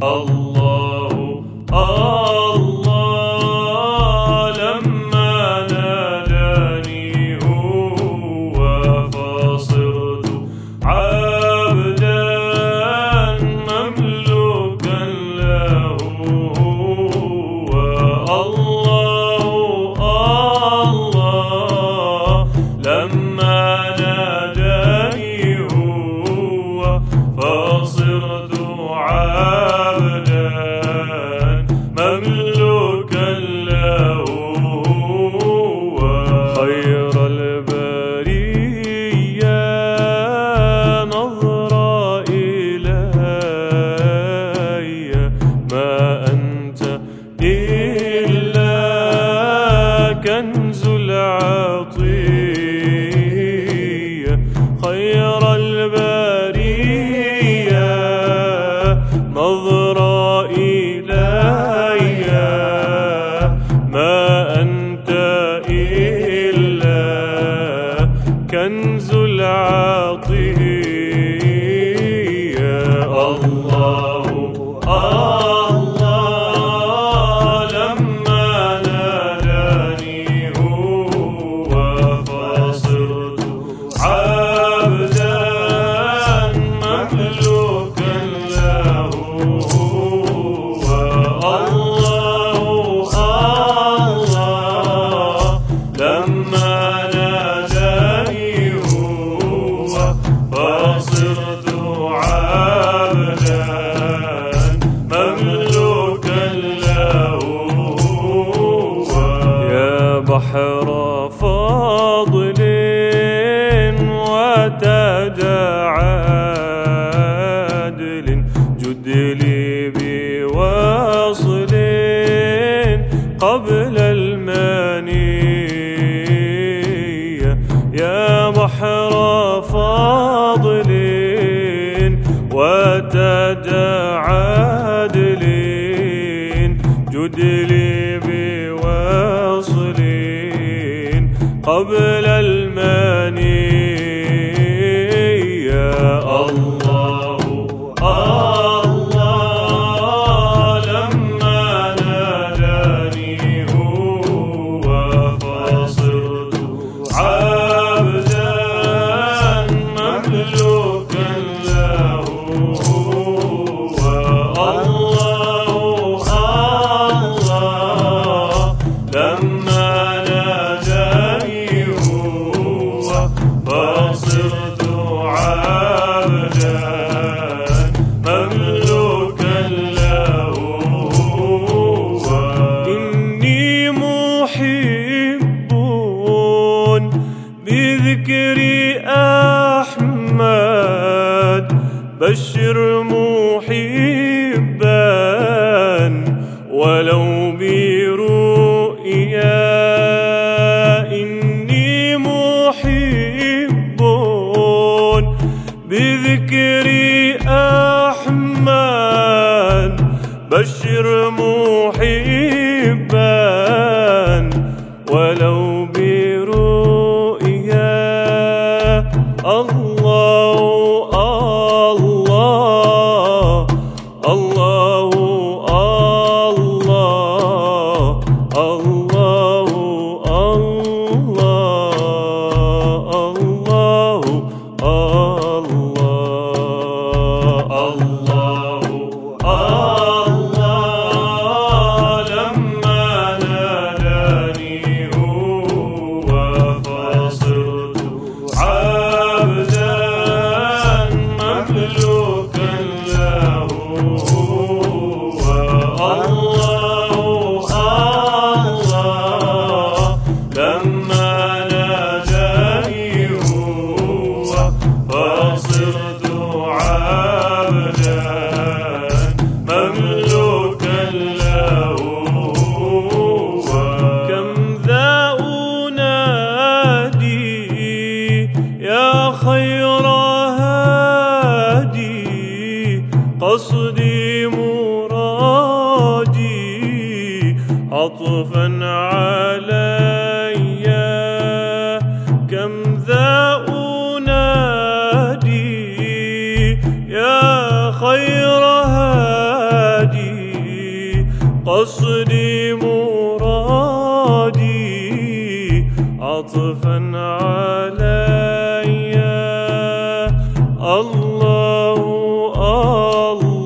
Allahu, Allah. خير البرية نظر إلي ما أنت إلا كنز العطية بحر فاضل وتجعدل جد لي بواصل قبل المنية يا بحر فاضل وتجعدل جد لي قبل بشر محبا ولو برؤيا إني محب بذكر أحمد. بشر محبا ولو برؤيا الله. عطفا علي. كم ذا أنادي يا خير هادي؟ قصدي مرادي. عطفا علي. الله الله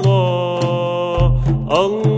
الله.